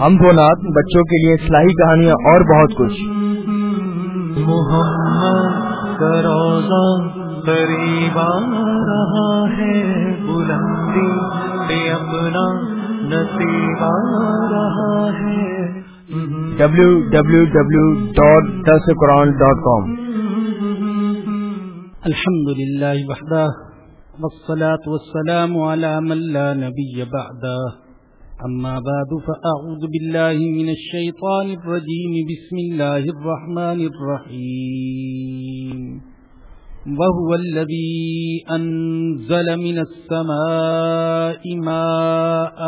ہم دو نات بچوں کے لیے اصلاحی کہانیاں اور بہت کچھ۔ محمد روزہ قریب رہا ہے بلندی پہ اپنا نصیب آ رہا ہے۔ W W W dot this Quran dot com الحمد للہ وحدہ والصلاة والسلام على من لا نبي بعده أما بعد، فأعوذ بالله من الشيطان الرجيم. بسم الله الرحمن الرحيم. وهو الذي أنزل من السماء ماء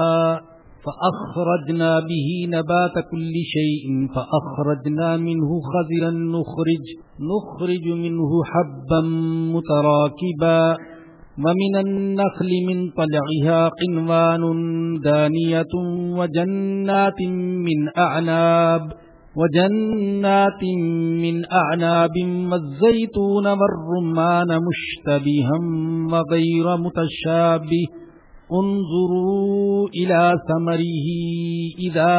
فأخرجنا به نبات كل شيء فأخرجنا منه خذرا نخرج نخرج منه حبا متراكبا. ومن النخل من طلعها قنوان دانية وجنات من أعناب وجنات من أعناب والزيتون والرمان مشتبها وغير متشابه انظروا إلى ثمره إذا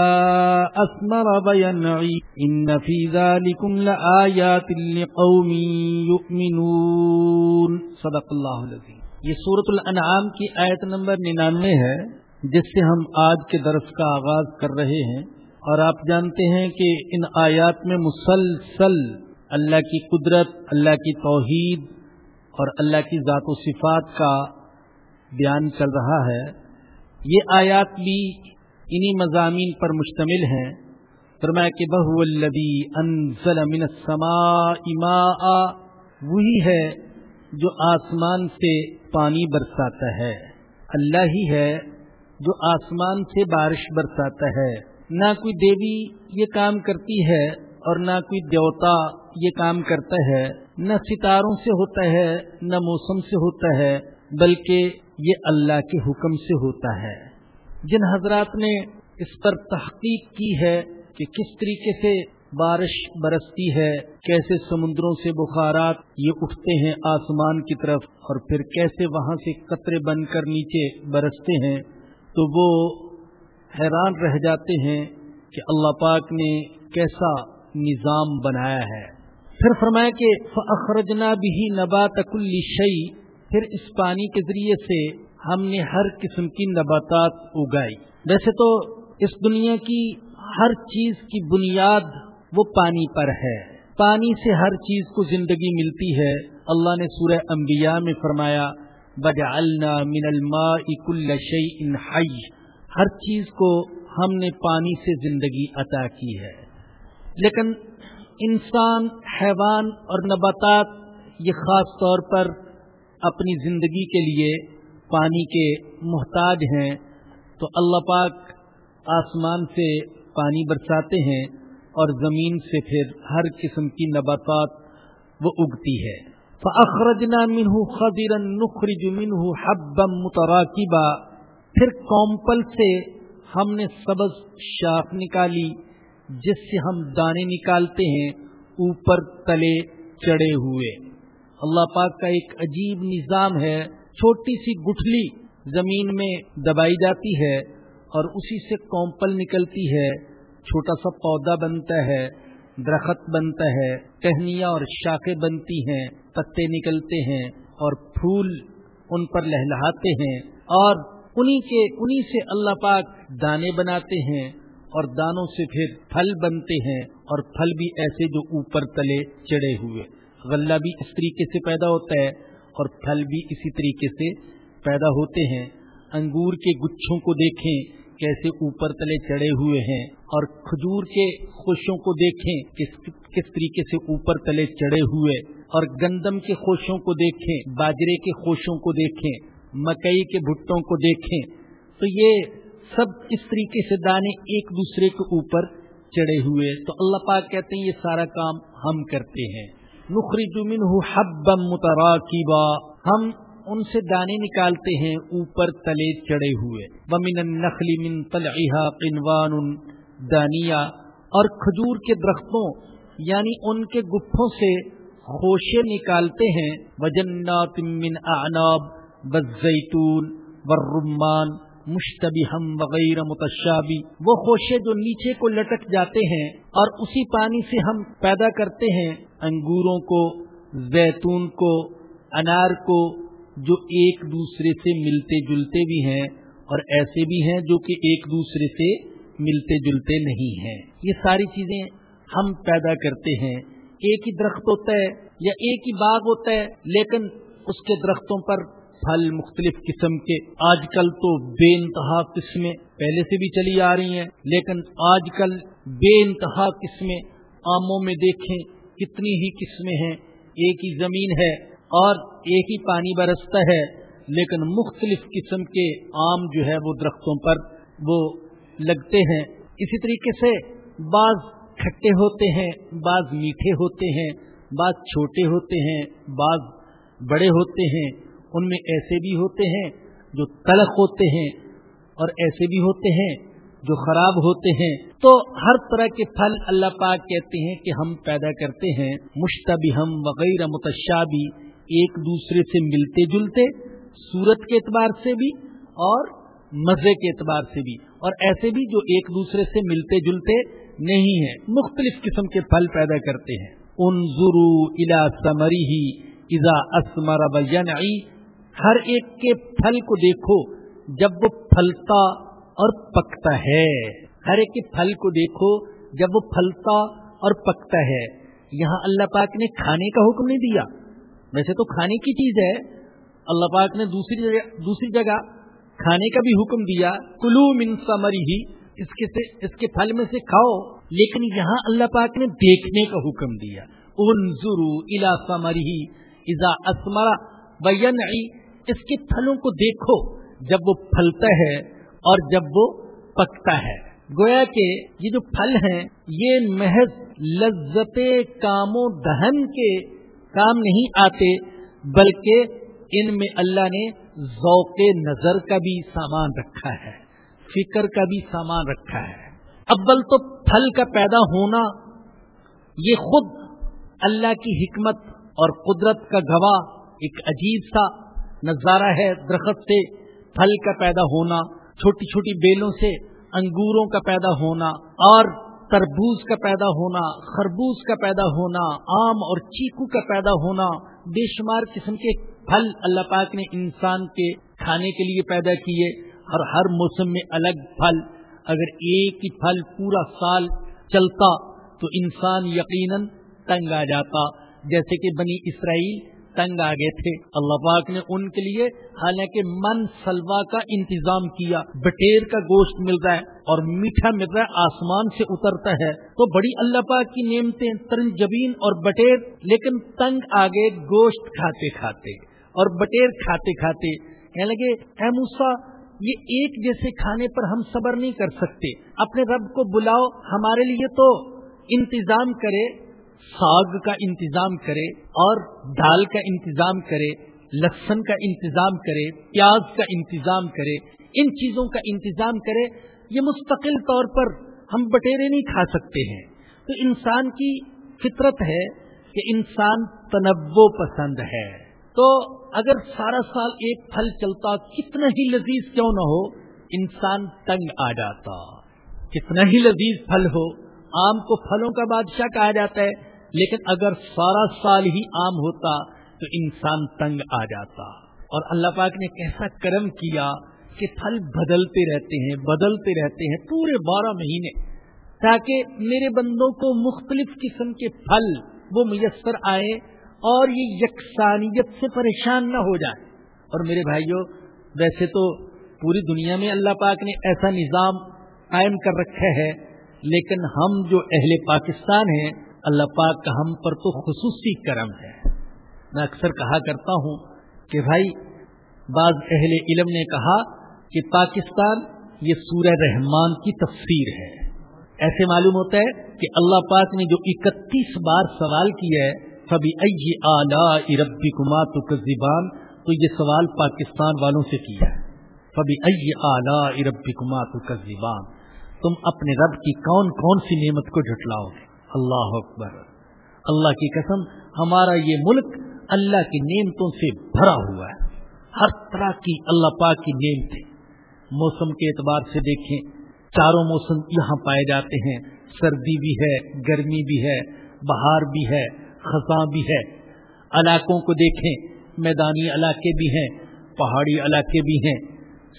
أثمر وينعي إن في ذلكم لآيات لقوم يؤمنون صدق الله العظيم یہ سورت الانعام کی آیت نمبر ننانوے ہے، جس سے ہم آج کے درس کا آغاز کر رہے ہیں۔ اور آپ جانتے ہیں کہ ان آیات میں مسلسل اللہ کی قدرت، اللہ کی توحید اور اللہ کی ذات و صفات کا بیان چل رہا ہے۔ یہ آیات بھی انہی مضامین پر مشتمل ہیں۔ فرمایا کہ بہو البی انزل من السماء ماء، وہی ہے جو آسمان سے پانی برساتا ہے۔ اللہ ہی ہے جو آسمان سے بارش برساتا ہے۔ نہ کوئی دیوی یہ کام کرتی ہے اور نہ کوئی دیوتا یہ کام کرتا ہے۔ نہ ستاروں سے ہوتا ہے، نہ موسم سے ہوتا ہے، بلکہ یہ اللہ کے حکم سے ہوتا ہے۔ جن حضرات نے اس پر تحقیق کی ہے کہ کس طریقے سے بارش برستی ہے، کیسے سمندروں سے بخارات یہ اٹھتے ہیں آسمان کی طرف اور پھر کیسے وہاں سے قطرے بن کر نیچے برستے ہیں، تو وہ حیران رہ جاتے ہیں کہ اللہ پاک نے کیسا نظام بنایا ہے۔ پھر فرمایا کہ اخرجنا بھی نبات کل شعی پھر اس پانی کے ذریعے سے ہم نے ہر قسم کی نباتات اگائی۔ ویسے تو اس دنیا کی ہر چیز کی بنیاد وہ پانی پر ہے۔ پانی سے ہر چیز کو زندگی ملتی ہے۔ اللہ نے سورہ انبیاء میں فرمایا بجعلنا من الماء كل شيء حي ہر چیز کو ہم نے پانی سے زندگی عطا کی ہے۔ لیکن انسان، حیوان اور نباتات، یہ خاص طور پر اپنی زندگی کے لیے پانی کے محتاج ہیں، تو اللہ پاک آسمان سے پانی برساتے ہیں۔ اور زمین سے پھر ہر قسم کی نباتات وہ اگتی ہے۔ فخرجنا منہ خدیر نخرج منہ حبا متراکبا پھر کومپل سے ہم نے سبز شاخ نکالی، جس سے ہم دانے نکالتے ہیں اوپر تلے چڑھے ہوئے۔ اللہ پاک کا ایک عجیب نظام ہے، چھوٹی سی گٹھلی زمین میں دبائی جاتی ہے اور اسی سے کومپل نکلتی ہے۔ چھوٹا سا پودا بنتا ہے، درخت بنتا ہے، ٹہنیاں اور شاخیں بنتی ہیں، پتے نکلتے ہیں اور پھول ان پر لہلاتے ہیں اور انہی کے، انہی سے اللہ پاک دانے بناتے ہیں اور دانوں سے پھر پھل بنتے ہیں اور پھل بھی ایسے جو اوپر تلے چڑھے ہوئے۔ غلہ بھی اس طریقے سے پیدا ہوتا ہے اور پھل بھی اسی طریقے سے پیدا ہوتے ہیں۔ انگور کے گچھوں کو دیکھیں کیسے اوپر تلے چڑھے ہوئے ہیں اور کھجور کے خوشوں کو دیکھیں کس کس طریقے سے اوپر تلے چڑھے ہوئے اور گندم کے خوشوں کو دیکھیں، باجرے کے خوشوں کو دیکھیں، مکئی کے بھٹوں کو دیکھیں۔ تو یہ سب اس طریقے سے دانے ایک دوسرے کے اوپر چڑھے ہوئے۔ تو اللہ پاک کہتے ہیں یہ سارا کام ہم کرتے ہیں۔ نخری جمن ہو حب متراکیبا ہم ان سے دانے نکالتے ہیں اوپر تلے چڑے ہوئے۔ ومن النخل من طلعها قنوان دانیا اور کھجور کے درختوں یعنی ان کے گفوں سے خوشے نکالتے ہیں۔ وجنات من اعناب بزیتون والرمان مشتبہم وغیرہ متشابی وہ خوشے جو نیچے کو لٹک جاتے ہیں اور اسی پانی سے ہم پیدا کرتے ہیں۔ انگوروں کو، زیتون کو، انار کو جو ایک دوسرے سے ملتے جلتے بھی ہیں اور ایسے بھی ہیں جو کہ ایک دوسرے سے ملتے جلتے نہیں ہیں۔ یہ ساری چیزیں ہم پیدا کرتے ہیں۔ ایک ہی درخت ہوتا ہے یا ایک ہی باغ ہوتا ہے، لیکن اس کے درختوں پر پھل مختلف قسم کے آج کل تو بے انتہا قسمیں پہلے سے بھی چلی آ رہی ہیں، لیکن آج کل بے انتہا قسمیں آموں میں دیکھیں کتنی ہی قسمیں ہیں۔ ایک ہی زمین ہے اور ایک ہی پانی برستا ہے، لیکن مختلف قسم کے آم جو ہے وہ درختوں پر وہ لگتے ہیں۔ اسی طریقے سے بعض کھٹے ہوتے ہیں، بعض میٹھے ہوتے ہیں، بعض چھوٹے ہوتے ہیں، بعض بڑے ہوتے ہیں۔ ان میں ایسے بھی ہوتے ہیں جو تلخ ہوتے ہیں اور ایسے بھی ہوتے ہیں جو خراب ہوتے ہیں۔ تو ہر طرح کے پھل اللہ پاک کہتے ہیں کہ ہم پیدا کرتے ہیں۔ مشتبہ ہم وغیرہ متشابی ایک دوسرے سے ملتے جلتے، صورت کے اعتبار سے بھی اور مزے کے اعتبار سے بھی۔ اور ایسے بھی جو ایک دوسرے سے ملتے جلتے نہیں ہیں، مختلف قسم کے پھل پیدا کرتے ہیں۔ ان ضرو الا سمری ہی ازا اسمر ہر ایک کے پھل کو دیکھو جب وہ پھلتا اور پکتا ہے۔ ہر ایک کے پھل کو دیکھو جب وہ پھلتا اور پکتا ہے۔ یہاں اللہ پاک نے کھانے کا حکم نہیں دیا۔ ویسے تو کھانے کی چیز ہے۔ اللہ پاک نے دوسری جگہ دوسری جگہ کھانے کا بھی حکم دیا، کلو من مری ہی اس کے سے اس کے پھل میں سے کھاؤ۔ لیکن یہاں اللہ پاک نے دیکھنے کا حکم دیا۔ انظرو الا ثمری اذا اسمرا بینعی اس کے پھلوں کو دیکھو۔ جب وہ پھلتا ہے اور جب وہ پکتا ہے۔ گویا کہ یہ جو پھل ہیں، یہ محض لذت کام و دہن کے کام نہیں آتے، بلکہ ان میں اللہ نے ذوق نظر کا بھی سامان رکھا ہے، فکر کا بھی سامان رکھا ہے۔ اول تو پھل کا پیدا ہونا، یہ خود اللہ کی حکمت اور قدرت کا گواہ ایک عجیب سا نظارہ ہے درخت سے پھل کا پیدا ہونا، چھوٹی چھوٹی بیلوں سے انگوروں کا پیدا ہونا، اور تربوز کا پیدا ہونا، خربوز کا پیدا ہونا، آم اور چیکو کا پیدا ہونا، بے شمار قسم کے پھل اللہ پاک نے انسان کے کھانے کے لیے پیدا کیے اور ہر موسم میں الگ پھل۔ اگر ایک ہی پھل پورا سال چلتا تو انسان یقیناً تنگ آ جاتا۔ جیسے کہ بنی اسرائیل تنگ آ گئے تھے۔ اللہ پاک نے ان کے لیے حالانکہ من سلوا کا انتظام کیا، بٹیر کا گوشت مل رہا ہے اور میٹھا مل رہا ہے، آسمان سے اترتا ہے۔ تو بڑی اللہ پاک کی نعمتیں ترنجبین اور بٹیر، لیکن تنگ آ گئے گوشت کھاتے کھاتے اور بٹیر کھاتے کھاتے۔ کہنے لگے، اے موسا یہ ایک جیسے کھانے پر ہم صبر نہیں کر سکتے۔ اپنے رب کو بلاؤ، ہمارے لیے تو انتظام کرے۔ ساگ کا انتظام کرے اور دال کا انتظام کرے، لہسن کا انتظام کرے، پیاز کا انتظام کرے، ان چیزوں کا انتظام کرے، یہ مستقل طور پر ہم بٹیرے نہیں کھا سکتے ہیں۔ تو انسان کی فطرت ہے کہ انسان تنوع پسند ہے۔ تو اگر سارا سال ایک پھل چلتا کتنا ہی لذیذ کیوں نہ ہو، انسان تنگ آ جاتا۔ کتنا ہی لذیذ پھل ہو، آم کو پھلوں کا بادشاہ کہا جاتا ہے۔ لیکن اگر سارا سال ہی عام ہوتا تو انسان تنگ آ جاتا۔ اور اللہ پاک نے کیسا کرم کیا کہ پھل بدلتے رہتے ہیں، بدلتے رہتے ہیں پورے بارہ مہینے۔ تاکہ میرے بندوں کو مختلف قسم کے پھل وہ میسر آئے اور یہ یکسانیت سے پریشان نہ ہو جائے۔ اور میرے بھائیوں ویسے تو پوری دنیا میں اللہ پاک نے ایسا نظام قائم کر رکھا ہے، لیکن ہم جو اہل پاکستان ہیں اللہ پاک کا ہم پر تو خصوصی کرم ہے۔ میں اکثر کہا کرتا ہوں کہ بھائی، بعض اہل علم نے کہا کہ پاکستان یہ سورہ رحمان کی تفسیر ہے۔ ایسے معلوم ہوتا ہے کہ اللہ پاک نے جو اکتیس بار سوال کیا ہے سبھی آلہ اربی کما تو تو یہ سوال پاکستان والوں سے کیا ہے۔ فبی ائی آلہ ربی کما تو تم اپنے رب کی کون کون سی نعمت کو جھٹلاؤ گے؟ اللہ اکبر۔ اللہ کی قسم، ہمارا یہ ملک اللہ کی نعمتوں سے بھرا ہوا ہے۔ ہر طرح کی اللہ پاک کی نعمتیں۔ موسم کے اعتبار سے دیکھیں، چاروں موسم یہاں پائے جاتے ہیں۔ سردی بھی ہے، گرمی بھی ہے، بہار بھی ہے، خزاں بھی ہے۔ علاقوں کو دیکھیں، میدانی علاقے بھی ہیں، پہاڑی علاقے بھی ہیں۔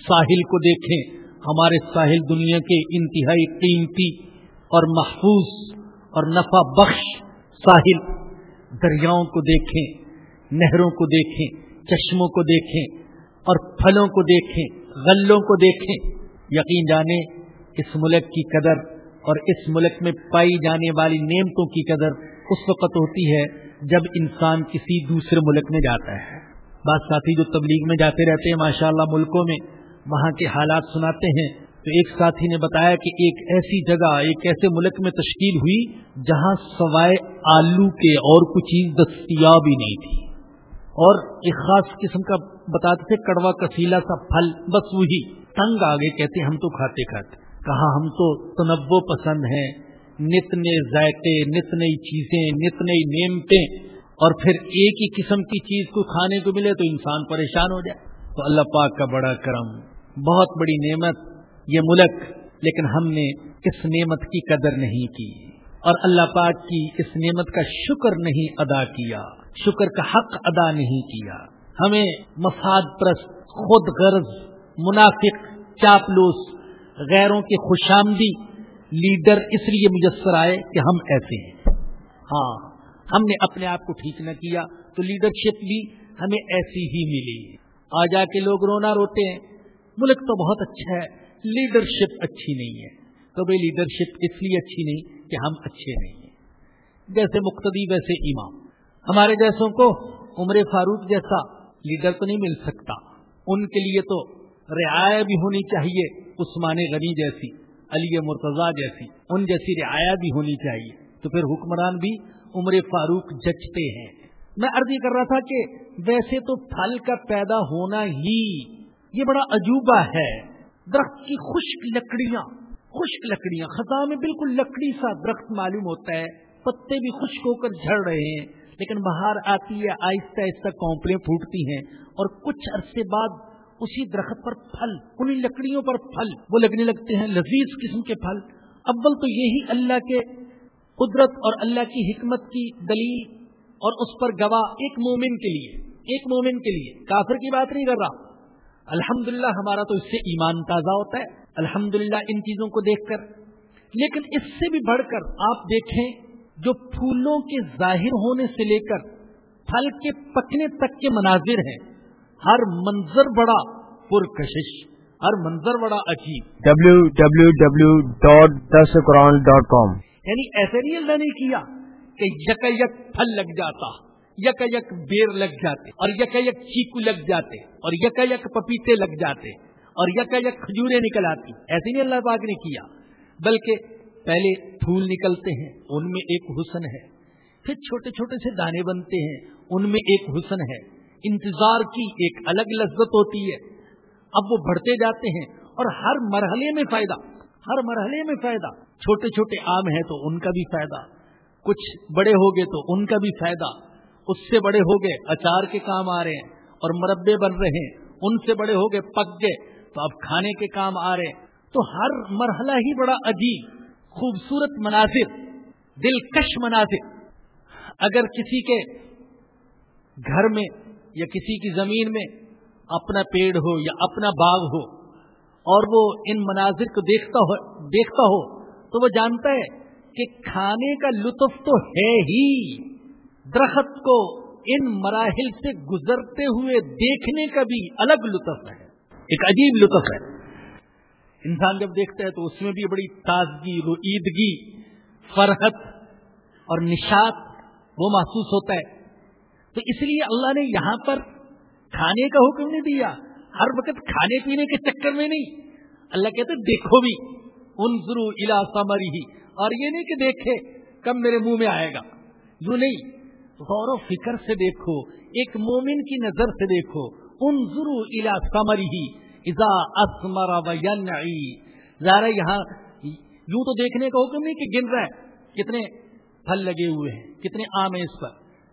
ساحل کو دیکھیں، ہمارے ساحل دنیا کے انتہائی قیمتی اور محفوظ اور نفع بخش ساحل، دریاؤں کو دیکھیں، نہروں کو دیکھیں، چشموں کو دیکھیں اور پھلوں کو دیکھیں، غلوں کو دیکھیں۔ یقین جانے اس ملک کی قدر اور اس ملک میں پائی جانے والی نعمتوں کی قدر اس وقت ہوتی ہے جب انسان کسی دوسرے ملک میں جاتا ہے۔ بعض ساتھی جو تبلیغ میں جاتے رہتے ہیں ماشاء اللہ ملکوں میں وہاں کے حالات سناتے ہیں۔ تو ایک ساتھی نے بتایا کہ ایک ایسی جگہ، ایک ایسے ملک میں تشکیل ہوئی جہاں سوائے آلو کے اور کچھ چیز دستیاب ہی نہیں تھی۔ اور ایک خاص قسم کا بتاتے تھے، کڑوا کسیلا سا پھل، بس وہی۔ تنگ آگے کہتے، ہم تو کھاتے کھاتے۔ کہا، ہم تو تنوع پسند ہیں۔ نت نئے ذائقے، نت نئی چیزیں، نت نئی نعمتیں۔ اور پھر ایک ہی قسم کی چیز کو کھانے کو ملے تو انسان پریشان ہو جائے۔ تو اللہ پاک کا بڑا کرم، بہت بڑی نعمت۔ یہ ملک، لیکن ہم نے اس نعمت کی قدر نہیں کی۔ اور اللہ پاک کی اس نعمت کا شکر نہیں ادا کیا، شکر کا حق ادا نہیں کیا۔ ہمیں مفاد پرست، خود غرض، منافق، چاپلوس، غیروں کے خوشامدی لیڈر اس لیے میسر آئے کہ ہم ایسے ہیں۔ ہاں ہم نے اپنے آپ کو ٹھیک نہ کیا تو لیڈرشپ بھی ہمیں ایسی ہی ملی۔ آ جا کے لوگ رونا روتے ہیں۔ ملک تو بہت اچھا ہے۔ لیڈرشپ اچھی نہیں ہے۔ تو بھائی لیڈرشپ اس لیے اچھی نہیں کہ ہم اچھے نہیں ہیں۔ جیسے مقتدی، ویسے امام۔ ہمارے جیسوں کو عمر فاروق جیسا لیڈر تو نہیں مل سکتا۔ ان کے لیے تو رعایا بھی ہونی چاہیے، عثمان غنی جیسی، علی مرتضی جیسی، ان جیسی رعایا بھی ہونی چاہیے۔ تو پھر حکمران بھی عمر فاروق جچتے ہیں۔ میں عرضی کر رہا تھا کہ ویسے تو پھل کا پیدا ہونا ہی یہ بڑا عجوبہ ہے۔ درخت کی خشک لکڑیاں خشک لکڑیاں۔ خزاں میں بالکل لکڑی سا درخت معلوم ہوتا ہے، پتے بھی خشک ہو کر جھڑ رہے ہیں، لیکن باہر آتی ہے، آہستہ آہستہ کونپلیں پھوٹتی ہیں۔ اور کچھ عرصے بعد اسی درخت پر پھل انہیں لکڑیوں پر پھل، وہ لگنے لگتے ہیں لذیذ قسم کے پھل۔ اول تو یہی اللہ کے قدرت اور اللہ کی حکمت کی دلیل اور اس پر گواہ ایک مومن کے لیے، ایک مومن کے لیے۔ کافر کی بات نہیں کر رہا۔ الحمدللہ ہمارا تو اس سے ایمان تازہ ہوتا ہے الحمد ان چیزوں کو دیکھ کر۔ لیکن اس سے بھی بڑھ کر آپ دیکھیں جو پھولوں کے ظاہر ہونے سے لے کر پھل کے پکنے تک کے مناظر ہیں ہر منظر بڑا پرکشش ہر منظر بڑا عجیب۔ W W W dot this dot com یعنی ایسے نہیں اللہ نے کیا کہ یک پھل لگ جاتا۔ یک یک بیر لگ جاتے، اور یک یک چیکو لگ جاتے، اور یک یک پپیتے لگ جاتے، اور یک یک کھجورے نکل آتی۔ ایسے نہیں اللہ پاک نے کیا، بلکہ پہلے پھول نکلتے ہیں، ان میں ایک حسن ہے۔ پھر چھوٹے چھوٹے سے دانے بنتے ہیں، ان میں ایک حسن ہے۔ انتظار کی ایک الگ لذت ہوتی ہے۔ اب وہ بڑھتے جاتے ہیں، اور ہر مرحلے میں فائدہ، ہر مرحلے میں فائدہ۔ چھوٹے چھوٹے آم ہیں تو ان کا بھی فائدہ، کچھ بڑے ہو گئے تو ان کا بھی فائدہ۔ اس سے بڑے ہو گئے، اچار کے کام آ رہے ہیں اور مربے بن رہے ہیں، ان سے بڑے ہو گئے، پک گئے، تو اب کھانے کے کام آ رہے ہیں۔ تو ہر مرحلہ ہی بڑا عجیب، خوبصورت مناظر، دلکش مناظر۔ اگر کسی کے گھر میں یا کسی کی زمین میں اپنا پیڑ ہو یا اپنا باغ ہو اور وہ ان مناظر کو دیکھتا ہو دیکھتا ہو، تو وہ جانتا ہے کہ کھانے کا لطف تو ہے ہی۔ درخت کو ان مراحل سے گزرتے ہوئے دیکھنے کا بھی الگ لطف ہے، ایک عجیب لطف ہے۔ انسان جب دیکھتا ہے تو اس میں بھی بڑی تازگی رویدگی فرحت اور نشاط وہ محسوس ہوتا ہے۔ تو اس لیے اللہ نے یہاں پر کھانے کا حکم نہیں دیا، ہر وقت کھانے پینے کے چکر میں نہیں۔ اللہ کہتے دیکھو بھی ان ضرو الا سمری ہی اور یہ نہیں کہ دیکھے، کب میرے منہ میں آئے گا۔ یوں نہیں۔ غور و فکر سے دیکھو، ایک مومن کی نظر سے دیکھو ان ضرو الا سمری ہی ازا ظاہر یہاں یوں تو دیکھنے کا حکم نہیں کہ گن رہا ہے، کتنے پھل لگے ہوئے ہیں، کتنے آم ہیں اس پر۔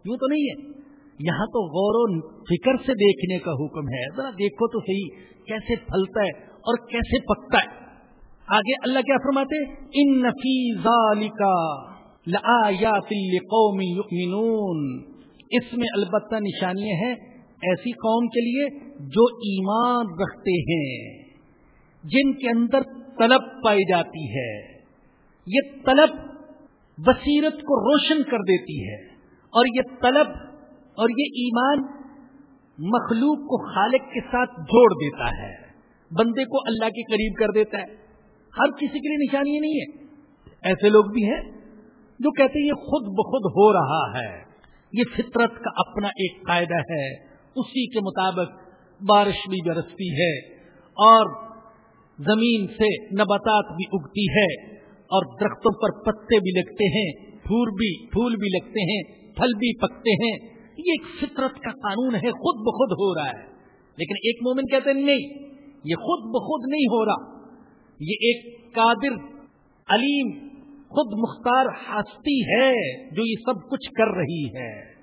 یوں تو نہیں ہے۔ یہاں تو غور و فکر سے دیکھنے کا حکم ہے۔ ذرا دیکھو تو صحیح، کیسے پھلتا ہے اور کیسے پکتا ہے۔ آگے اللہ کیا فرماتے ان نفیزا قومی اس میں البتہ نشانیاں ہیں ایسی قوم کے لیے جو ایمان رکھتے ہیں، جن کے اندر طلب پائی جاتی ہے۔ یہ طلب بصیرت کو روشن کر دیتی ہے اور یہ طلب اور یہ ایمان مخلوق کو خالق کے ساتھ جوڑ دیتا ہے۔ بندے کو اللہ کے قریب کر دیتا ہے۔ ہر کسی کے لیے نشانی نہیں ہے ایسے لوگ بھی ہیں جو کہتے ہیں یہ خود بخود ہو رہا ہے، یہ فطرت کا اپنا ایک قاعدہ ہے، اسی کے مطابق بارش بھی برستی ہے اور زمین سے نباتات بھی اگتی ہے اور درختوں پر پتے بھی لگتے ہیں، پھول بھی پھول بھی لگتے ہیں، پھل بھی پکتے ہیں۔ یہ ایک فطرت کا قانون ہے، خود بخود ہو رہا ہے۔ لیکن ایک مومن کہتے ہیں، نہیں، یہ خود بخود نہیں ہو رہا۔ یہ ایک قادر، علیم خود مختار ہستی ہے جو یہ سب کچھ کر رہی ہے۔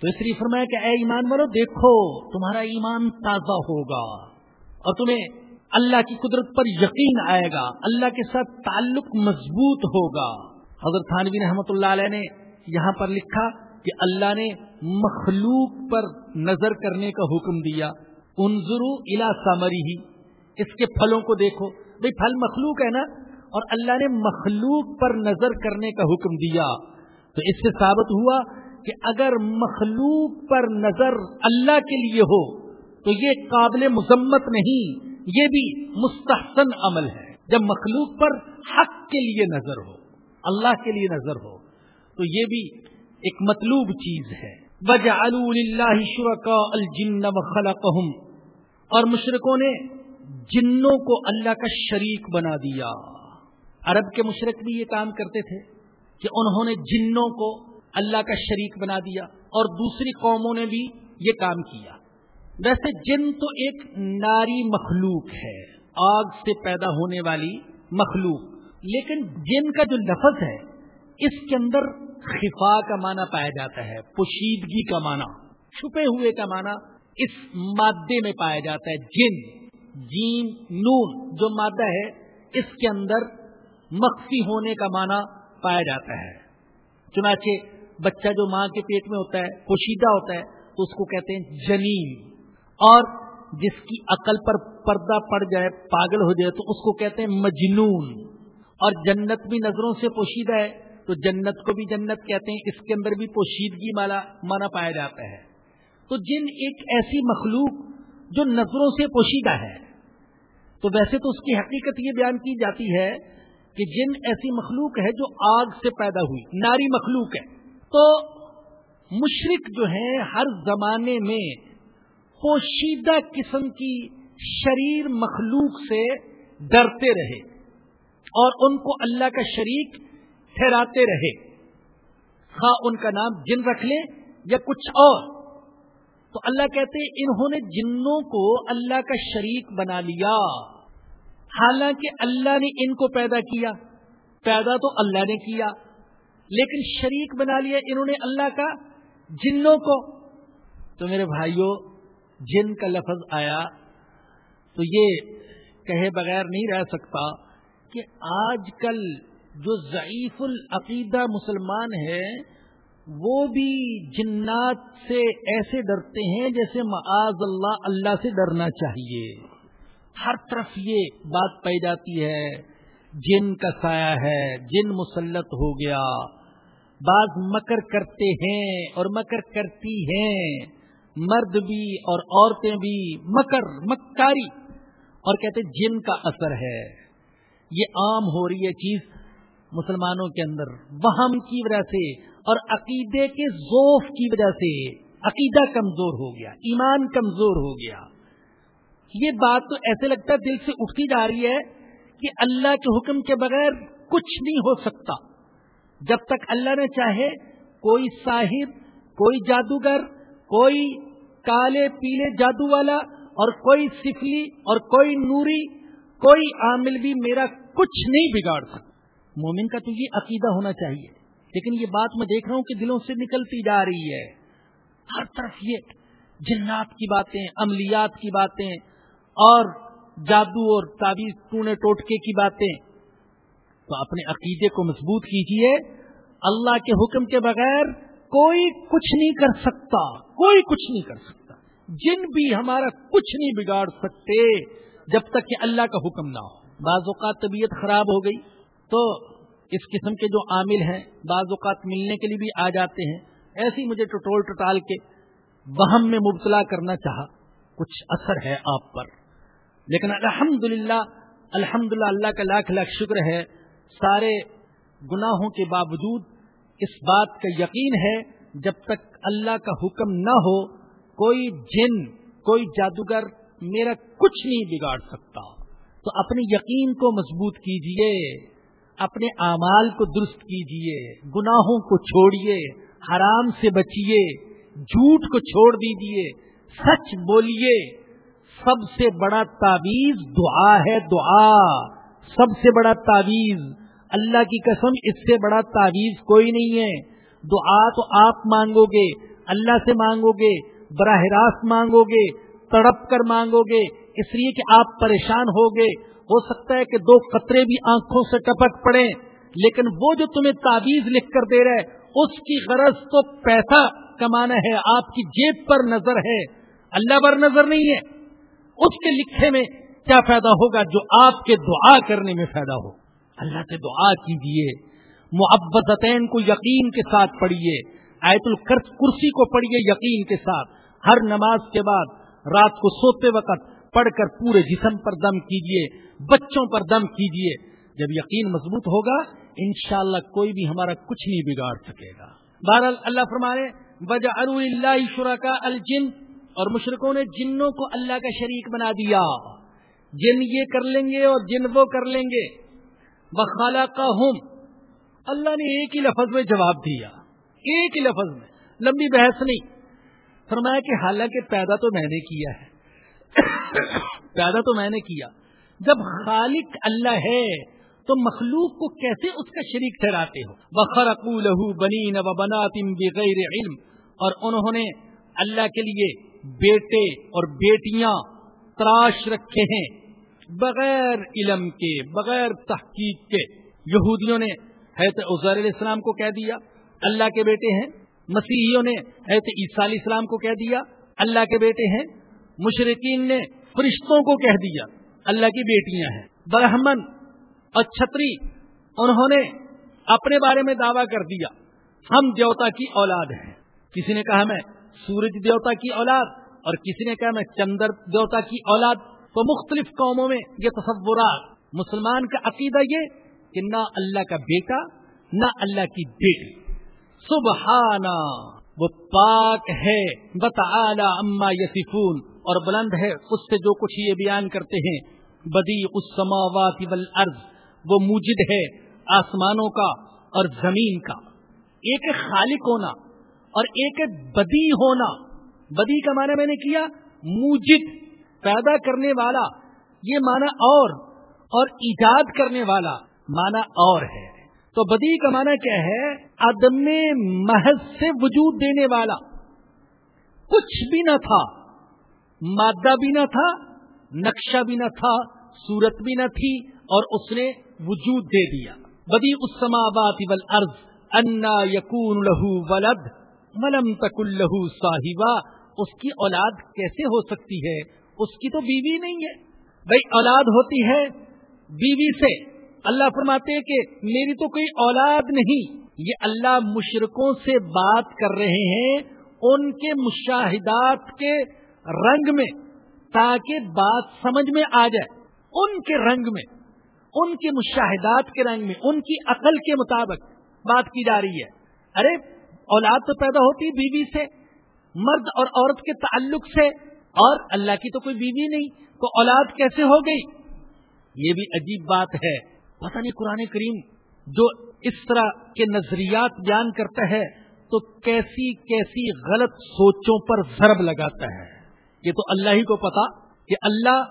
تو اس لیے فرمایا کہ اے ایمان والو، دیکھو، تمہارا ایمان تازہ ہوگا اور تمہیں اللہ کی قدرت پر یقین آئے گا، اللہ کے ساتھ تعلق مضبوط ہوگا۔ حضرت خانوی رحمۃ اللہ علیہ نے یہاں پر لکھا کہ اللہ نے مخلوق پر نظر کرنے کا حکم دیا۔ انظرو الا سامری ہی اس کے پھلوں کو دیکھو۔ بھائی پھل مخلوق ہے نا؟ اور اللہ نے مخلوق پر نظر کرنے کا حکم دیا۔ تو اس سے ثابت ہوا کہ اگر مخلوق پر نظر اللہ کے لیے ہو، تو یہ قابل مذمت نہیں، یہ بھی مستحسن عمل ہے۔ جب مخلوق پر حق کے لیے نظر ہو، اللہ کے لیے نظر ہو، تو یہ بھی ایک مطلوب چیز ہے۔ وجہ شرکا الجن خلقہم اور مشرقوں نے جنوں کو اللہ کا شریک بنا دیا۔ عرب کے مشرق بھی یہ کام کرتے تھے کہ انہوں نے جنوں کو اللہ کا شریک بنا دیا اور دوسری قوموں نے بھی یہ کام کیا۔ ویسے جن تو ایک ناری مخلوق ہے، آگ سے پیدا ہونے والی مخلوق۔ لیکن جن کا جو لفظ ہے، اس کے اندر خفا کا معنی پایا جاتا ہے، پوشیدگی کا معنی، چھپے ہوئے کا معنی اس مادے میں پایا جاتا ہے۔ جن جین نون، جو مادہ ہے، اس کے اندر مخفی ہونے کا معنی پایا جاتا ہے۔ چنانچہ بچہ جو ماں کے پیٹ میں ہوتا ہے، پوشیدہ ہوتا ہے، تو اس کو کہتے ہیں جنین۔ اور جس کی عقل پر پردہ پڑ جائے، پاگل ہو جائے، تو اس کو کہتے ہیں مجنون۔ اور جنت بھی نظروں سے پوشیدہ ہے، تو جنت کو بھی جنت کہتے ہیں، اس کے اندر بھی پوشیدگی مالا، مانا پایا جاتا ہے۔ تو جن ایک ایسی مخلوق جو نظروں سے پوشیدہ ہے، تو ویسے تو اس کی حقیقت یہ بیان کی جاتی ہے کہ جن ایسی مخلوق ہے جو آگ سے پیدا ہوئی، ناری مخلوق ہے۔ تو مشرق جو ہیں، ہر زمانے میں پوشیدہ قسم کی شریر مخلوق سے ڈرتے رہے اور ان کو اللہ کا شریک ٹھہراتے رہے۔ خواہ ان کا نام جن رکھ لیں یا کچھ اور۔ تو اللہ کہتے انہوں نے جنوں کو اللہ کا شریک بنا لیا۔ حالانکہ اللہ نے ان کو پیدا کیا، پیدا تو اللہ نے کیا، لیکن شریک بنا لیا انہوں نے اللہ کا، جنوں کو۔ تو میرے بھائیوں جن کا لفظ آیا تو یہ کہے بغیر نہیں رہ سکتا کہ آج کل جو ضعیف العقیدہ مسلمان ہے وہ بھی جنات سے ایسے ڈرتے ہیں جیسے معاذ اللہ اللہ سے ڈرنا چاہیے۔ ہر طرف یہ بات پائی جاتی ہے، جن کا سایہ ہے، جن مسلط ہو گیا۔ بعض مکر کرتے ہیں اور مکر کرتی ہیں۔ مرد بھی اور عورتیں بھی مکر، مکاری۔ اور کہتے جن کا اثر ہے۔ یہ عام ہو رہی ہے چیز مسلمانوں کے اندر۔ وہم کی وجہ سے اور عقیدے کے ذوف کی وجہ سے عقیدہ کمزور ہو گیا، ایمان کمزور ہو گیا۔ یہ بات تو ایسے لگتا ہے دل سے اٹھتی جا رہی ہے کہ اللہ کے حکم کے بغیر کچھ نہیں ہو سکتا۔ جب تک اللہ نے چاہے، کوئی ساحر، کوئی جادوگر، کوئی کالے پیلے جادو والا اور کوئی سفلی اور کوئی نوری، کوئی عامل بھی میرا کچھ نہیں بگاڑ سکتا۔ مومن کا تو یہ عقیدہ ہونا چاہیے۔ لیکن یہ بات میں دیکھ رہا ہوں کہ دلوں سے نکلتی جا رہی ہے۔ ہر طرف یہ جنات کی باتیں، عملیات کی باتیں اور جادو اور تعویذ ٹونے ٹوٹکے کی باتیں۔ تو اپنے عقیدے کو مضبوط کیجیے۔ اللہ کے حکم کے بغیر کوئی کچھ نہیں کر سکتا۔ کوئی کچھ نہیں کر سکتا۔ جن بھی ہمارا کچھ نہیں بگاڑ سکتے جب تک کہ اللہ کا حکم نہ ہو۔ بعض اوقات طبیعت خراب ہو گئی تو اس قسم کے جو عامل ہیں، بعض اوقات ملنے کے لیے بھی آ جاتے ہیں۔ ایسی مجھے ٹٹول ٹٹال کے وہم میں مبتلا کرنا چاہا۔ کچھ اثر ہے آپ پر۔ لیکن الحمد للہ الحمد اللہ کا لاکھ لاکھ شکر ہے، سارے گناہوں کے باوجود اس بات کا یقین ہے، جب تک اللہ کا حکم نہ ہو، کوئی جن، کوئی جادوگر میرا کچھ نہیں بگاڑ سکتا۔ تو اپنے یقین کو مضبوط کیجیے، اپنے اعمال کو درست کیجیے، گناہوں کو چھوڑیے حرام سے بچیے جھوٹ کو چھوڑ دیجیے سچ بولیے۔ سب سے بڑا تعویذ دعا ہے، دعا۔ سب سے بڑا تعویذ۔ اللہ کی قسم، اس سے بڑا تعویذ کوئی نہیں ہے۔ دعا تو آپ مانگو گے، اللہ سے مانگو گے، براہ راست مانگو گے، تڑپ کر مانگو گے۔ اس لیے کہ آپ پریشان ہو گے۔ ہو سکتا ہے کہ دو قطرے بھی آنکھوں سے ٹپک پڑے لیکن وہ جو تمہیں تعویذ لکھ کر دے رہے اس کی غرض تو پیسہ کمانا ہے، آپ کی جیب پر نظر ہے۔ اللہ پر نظر نہیں ہے۔ اس کے لکھے میں کیا فائدہ ہوگا جو آپ کے دعا کرنے میں فائدہ ہو؟ اللہ سے دعا کیجیے محبتین کو یقین کے ساتھ پڑھیے آیت الکرسی کو پڑھیے یقین کے ساتھ، ہر نماز کے بعد رات کو سوتے وقت پڑھ کر پورے جسم پر دم کیجیے بچوں پر دم کیجیے جب یقین مضبوط ہوگا، انشاءاللہ کوئی بھی ہمارا کچھ نہیں بگاڑ سکے گا۔ بہرحال اللہ فرمانے وجہ اللہ شرا کا الجن اور مشرقوں نے جنوں کو اللہ کا شریک بنا دیا۔ جن یہ کر لیں گے اور جن وہ کر لیں گے۔ بخالا کا اللہ نے ایک ہی لفظ میں جواب دیا۔ ایک ہی لفظ میں۔ لمبی بحث نہیں۔ فرمایا کہ حالانکہ پیدا تو میں نے کیا ہے۔ پیدا تو میں نے کیا۔ جب خالق اللہ ہے، تو مخلوق کو کیسے اس کا شریک ٹھہراتے ہو؟ بخرقو لہو بنی نو بنا تم بغیر علم۔ اور انہوں نے اللہ کے لیے بیٹے اور بیٹیاں تراش رکھے ہیں بغیر علم کے، بغیر تحقیق کے۔ یہودیوں نے حیرت عزیر علیہ السلام کو کہہ دیا، اللہ کے بیٹے ہیں۔ مسیحیوں نے حیرت عیسیٰ علیہ السلام کو کہہ دیا، اللہ کے بیٹے ہیں۔ مشرقین نے فرشتوں کو کہہ دیا، اللہ کی بیٹیاں ہیں۔ برہمن اور چھتری، انہوں نے اپنے بارے میں دعویٰ کر دیا، ہم دیوتا کی اولاد ہیں۔ کسی نے کہا، میں سورج دیوتا کی اولاد اور کسی نے کہا میں چندر دیوتا کی اولاد تو مختلف قوموں میں یہ تصورات۔ مسلمان کا عقیدہ یہ کہ نہ اللہ کا بیٹا، نہ اللہ کی بیٹی۔ سبحانا، وہ پاک ہے۔ بتا یسفون اور بلند ہے۔ اس سے جو کچھ یہ بیان کرتے ہیں بدی السماوات والارض۔ وہ موجد ہے آسمانوں کا اور زمین کا۔ ایک خالق ہونا۔ اور ایک بدی ہونا، بدی کا معنی میں نے کیا، موجد، پیدا کرنے والا، یہ معنی اور اور ایجاد کرنے والا معنی اور ہے۔ تو بدی کا معنی کیا ہے؟ عدم محض سے وجود دینے والا۔ کچھ بھی نہ تھا، مادہ بھی نہ تھا، نقشہ بھی نہ تھا، صورت بھی نہ تھی، اور اس نے وجود دے دیا۔ بدی اسماوات والارض، انا یقون لہو ولد۔ ملم تک لہو صاحبہ اس کی اولاد کیسے ہو سکتی ہے؟ اس کی تو بیوی نہیں ہے۔ بھائی اولاد ہوتی ہے بیوی سے۔ اللہ فرماتے کہ میری تو کوئی اولاد نہیں۔ یہ اللہ مشرقوں سے بات کر رہے ہیں ان کے مشاہدات کے رنگ میں، تاکہ بات سمجھ میں آ جائے۔ ان کے رنگ میں، ان کے مشاہدات کے رنگ میں، ان کی عقل کے مطابق بات کی جا رہی ہے۔ ارے اولاد تو پیدا ہوتی بیوی سے، مرد اور عورت کے تعلق سے، اور اللہ کی تو کوئی بیوی نہیں، تو اولاد کیسے ہو گئی؟ یہ بھی عجیب بات ہے۔ پتہ نہیں قرآن کریم جو اس طرح کے نظریات بیان کرتا ہے، تو کیسی کیسی غلط سوچوں پر ضرب لگاتا ہے۔ یہ تو اللہ ہی کو پتا کہ اللہ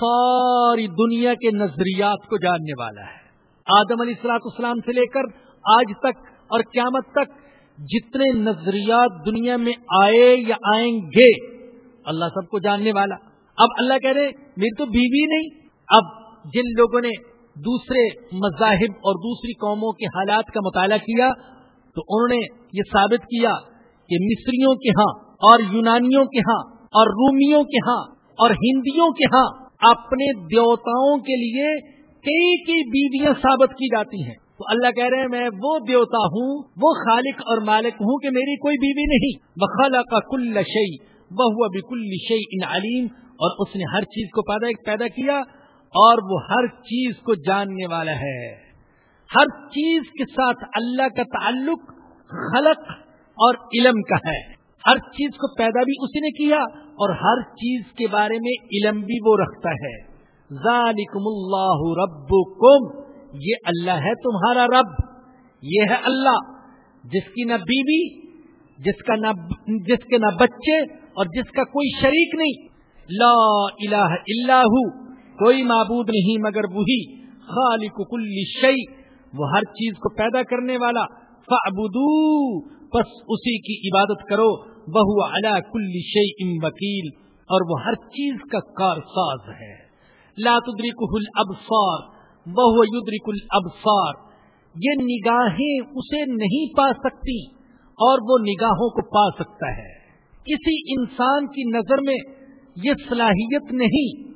ساری دنیا کے نظریات کو جاننے والا ہے۔ آدم علیہ السلاط اسلام سے لے کر آج تک اور قیامت تک جتنے نظریات دنیا میں آئے یا آئیں گے، اللہ سب کو جاننے والا۔ اب اللہ کہہ رہے میری تو بیوی نہیں۔ اب جن لوگوں نے دوسرے مذاہب اور دوسری قوموں کے حالات کا مطالعہ کیا، تو انہوں نے یہ ثابت کیا کہ مصریوں کے ہاں اور یونانیوں کے ہاں اور رومیوں کے ہاں اور ہندیوں کے ہاں اپنے دیوتاؤں کے لیے کئی کئی بیویاں ثابت کی جاتی ہیں۔ تو اللہ کہہ رہے ہیں، میں وہ دیوتا ہوں، وہ خالق اور مالک ہوں کہ میری کوئی بیوی نہیں۔ بخلا کا کل شعی بہو ابھی کل شعی ان علیم۔ اور اس نے ہر چیز کو پیدا پیدا کیا اور وہ ہر چیز کو جاننے والا ہے۔ ہر چیز کے ساتھ اللہ کا تعلق خلق اور علم کا ہے۔ ہر چیز کو پیدا بھی اسی نے کیا اور ہر چیز کے بارے میں علم بھی وہ رکھتا ہے۔ ذالکم اللہ ربکم۔ یہ اللہ ہے تمہارا رب، یہ ہے اللہ، جس کی نہ بیوی، جس کا نہ جس کے نہ بچے اور جس کا کوئی شریک نہیں۔ لا الہ الا ہو، کوئی معبود نہیں مگر وہی خالق کل شعی وہ ہر چیز کو پیدا کرنے والا۔ فعبدو پس اسی کی عبادت کرو۔ بہو علا کل شعی ام وکیل، اور وہ ہر چیز کا کار ساز ہے۔ لا تدرکہ الابصار بہو یدرک الابصار یہ نگاہیں اسے نہیں پا سکتی اور وہ نگاہوں کو پا سکتا ہے۔ کسی انسان کی نظر میں یہ صلاحیت نہیں۔